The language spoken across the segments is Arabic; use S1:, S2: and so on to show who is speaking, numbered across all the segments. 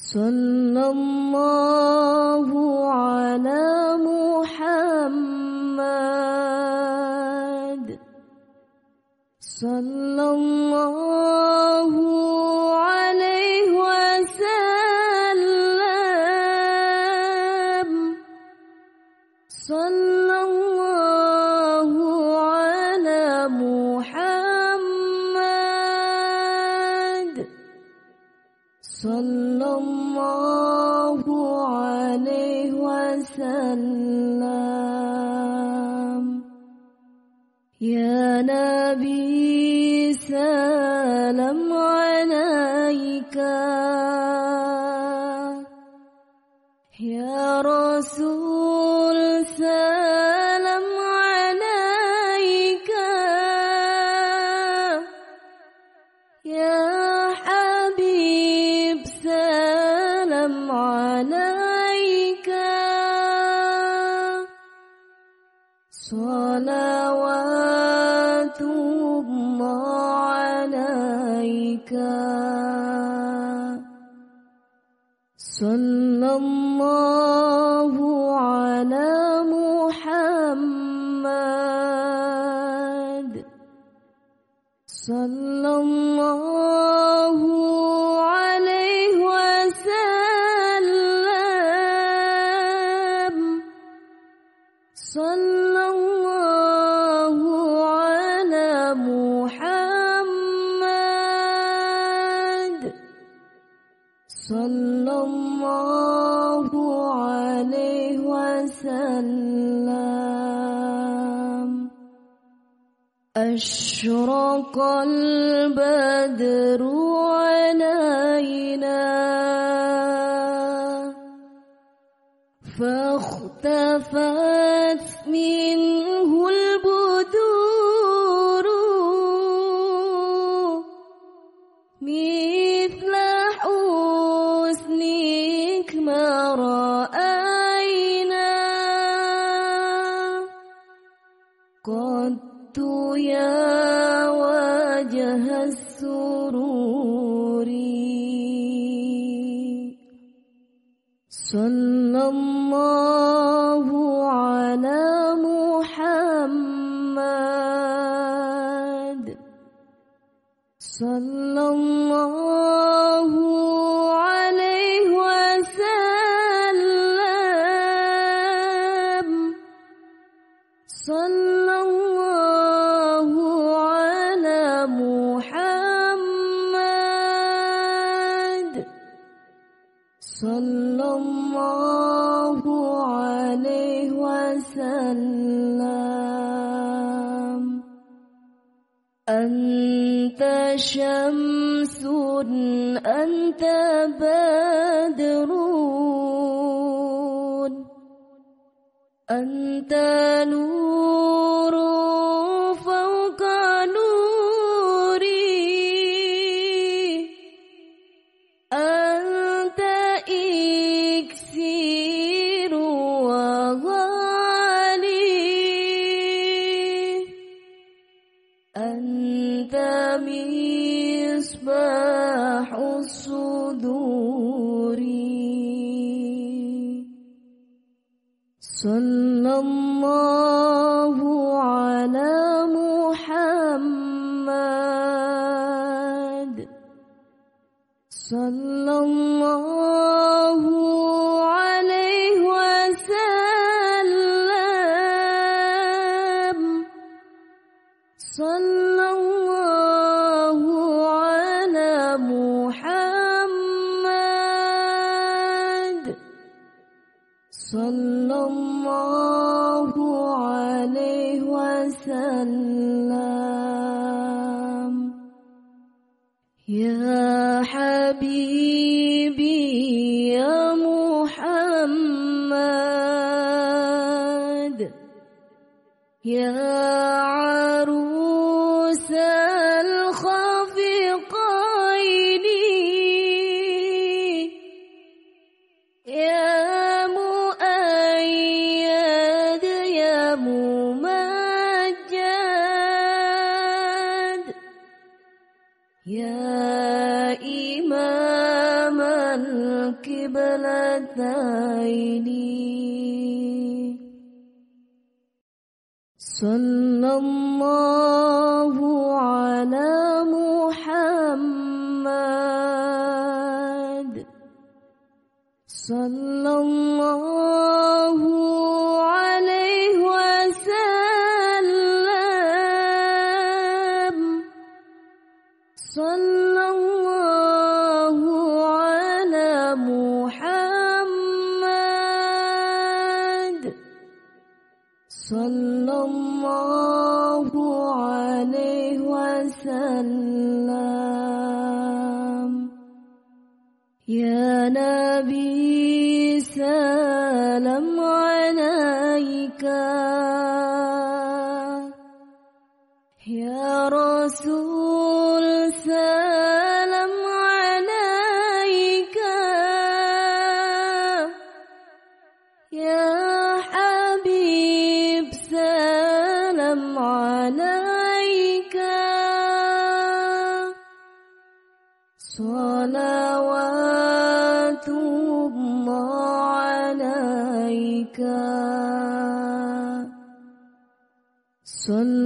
S1: صلى الله على محمد. صلى الله وسلم يا نبي سلام عليك. صلوات الله عليك. صلى الله عليه وسلم. أشرق البدر علينا أنت نور. صلى الله يا حبيبي يا القبلتين صلى الله على محمد. صلى الله صلى الله عليه وسلم. يا نبي سلام عليك. صلوات الله عليك. صلى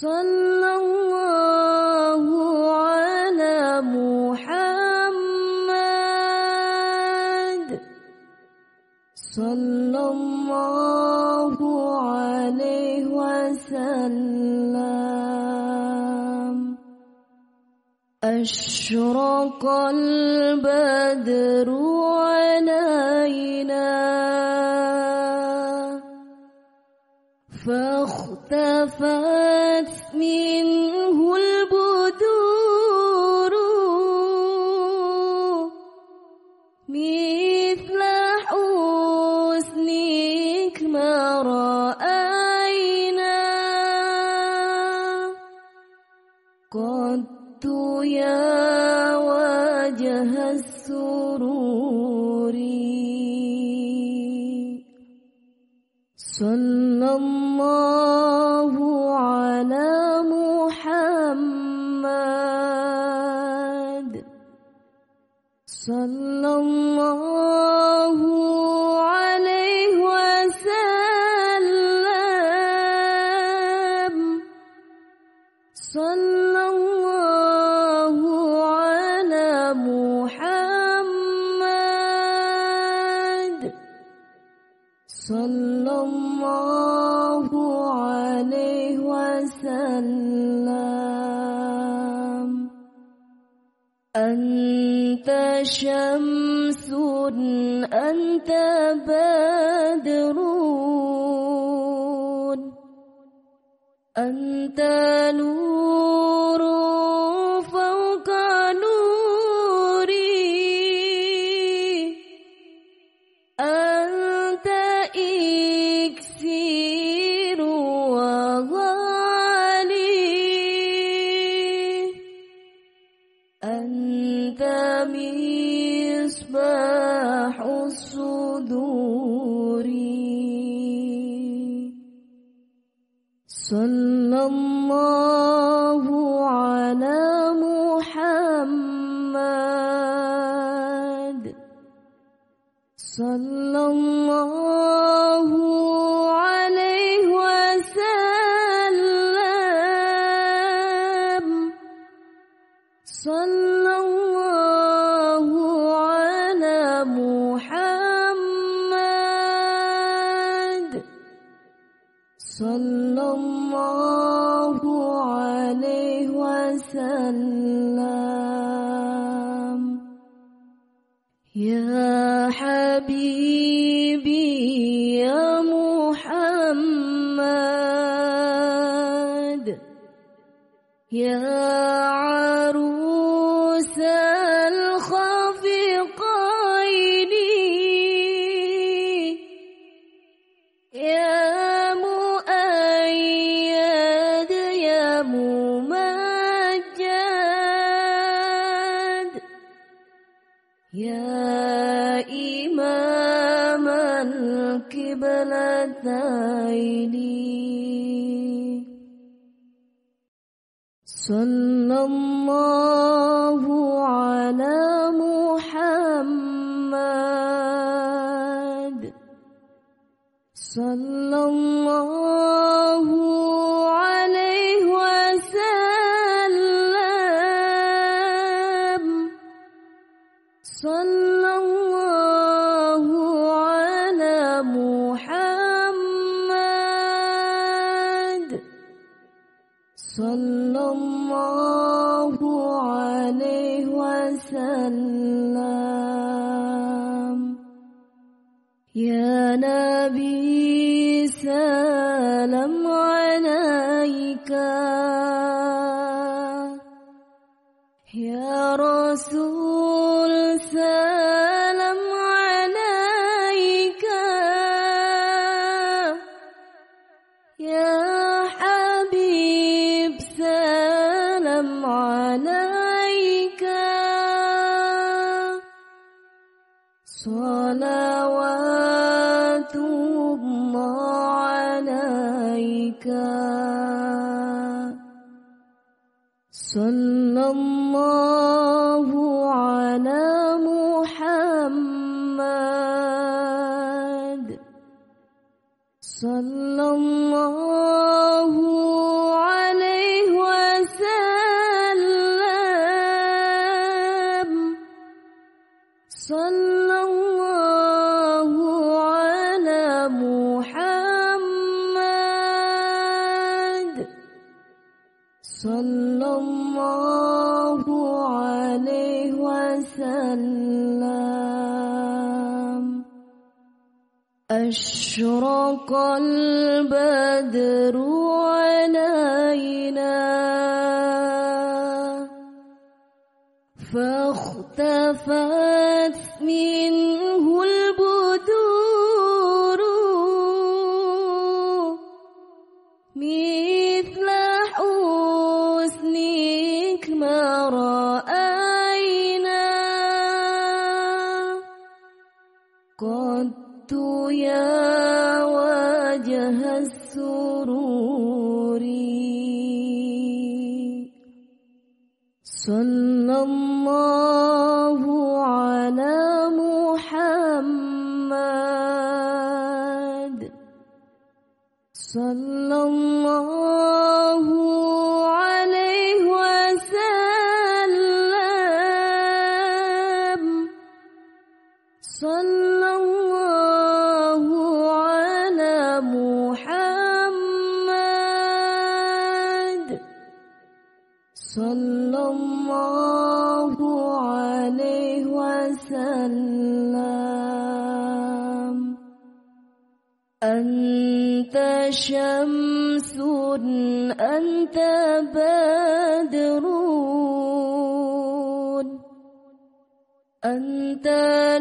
S1: صلى الله على محمد. صلى الله عليه وسلم. أشرق البدر صلى الله أنت بدر أنت نور صلى الله على محمد. صلى الله وسلم يا حبيبي يا إمام القبلتين صلى الله على محمد. صلى الله فاختفت منه صلى الله عليه وسلم. صلى الله على محمد. صلى الله عليه وسلم. أن أنت شمس أنت بدر. أنت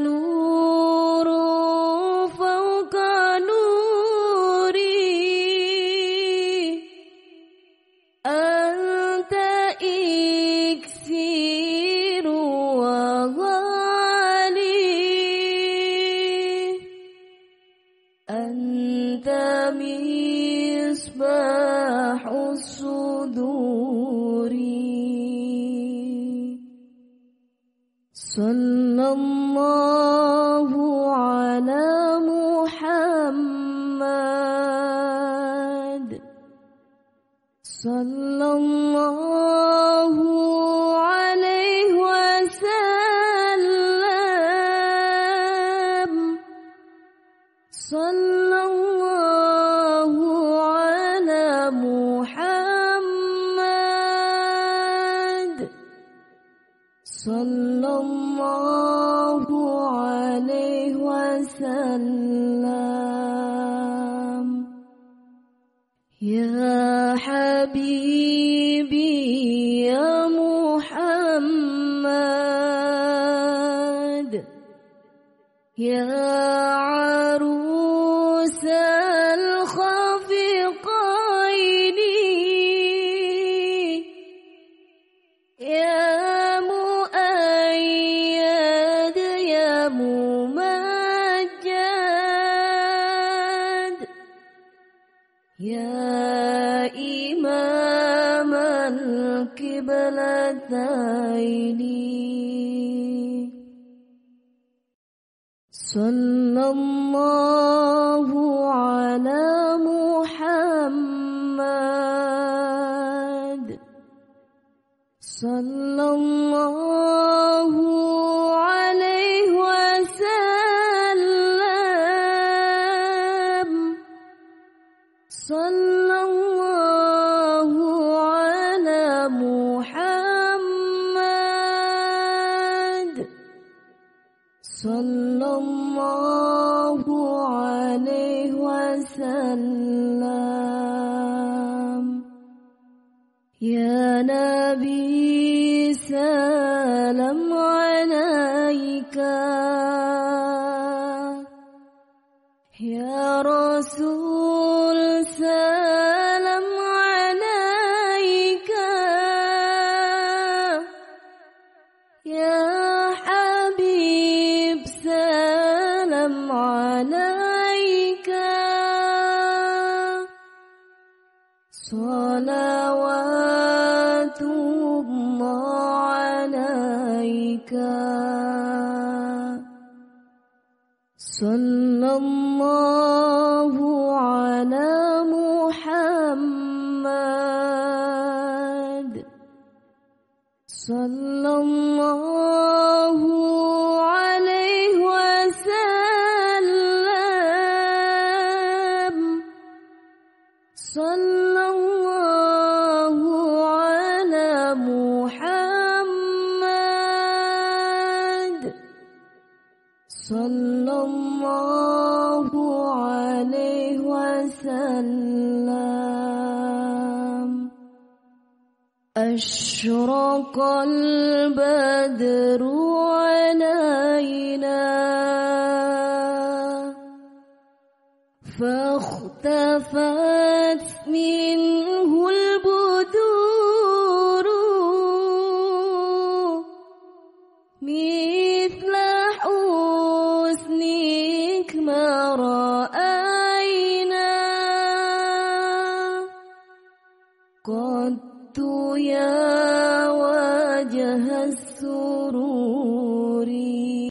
S1: نور. حضوري صلى الله صلى الله عليه وسلم. يا حبيبي Yeah. الرسول سلام عليك. يا حبيب سلام عليك. صلوات الله عليك. صلى الله البدر علينا فاختفت منه